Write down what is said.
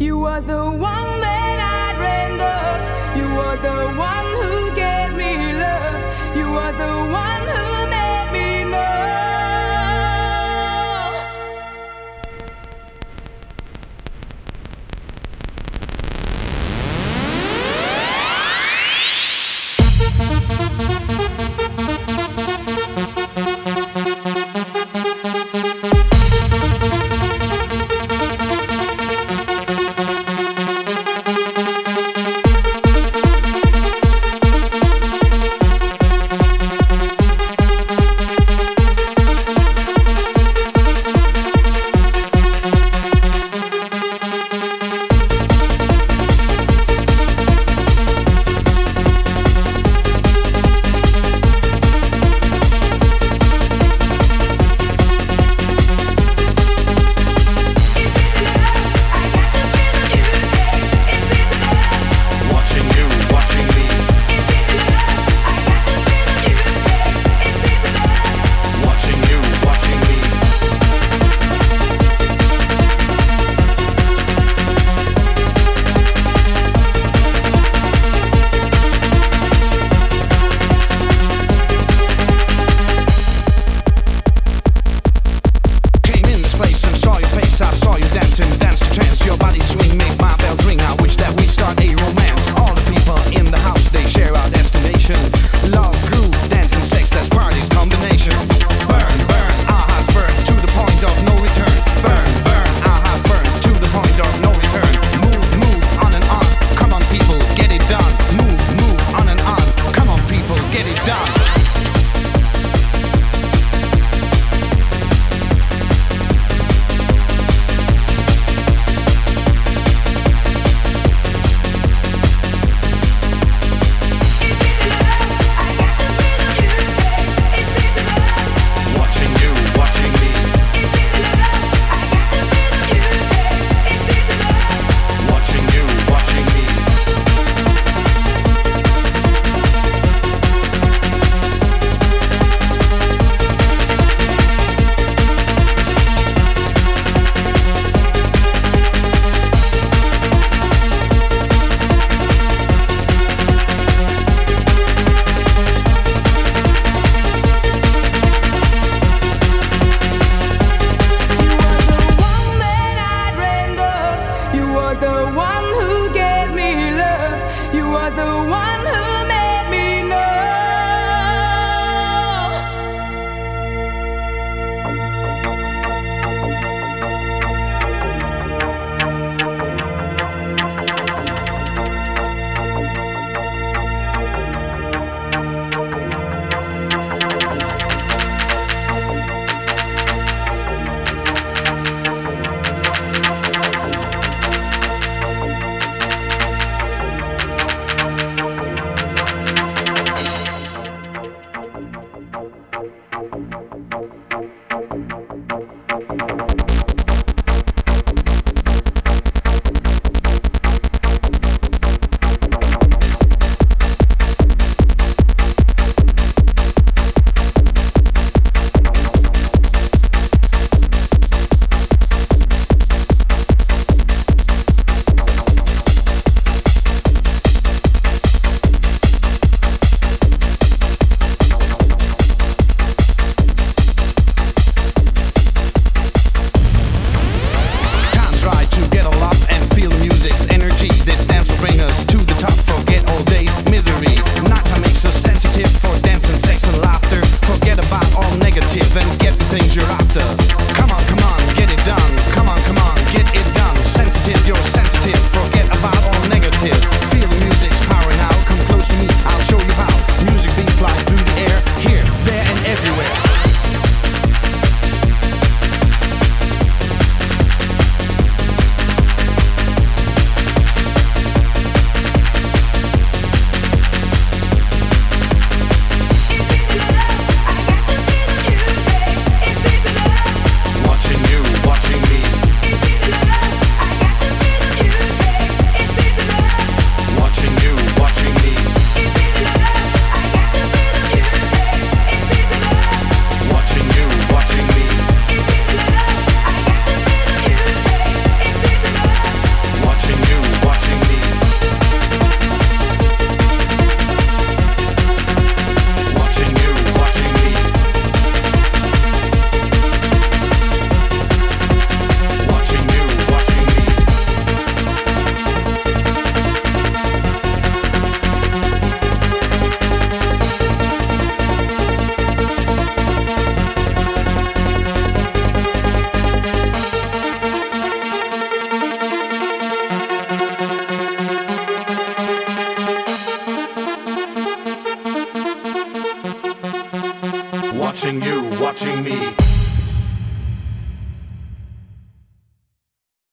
You was the one that I dreamed of. You was the one. was the one watching me.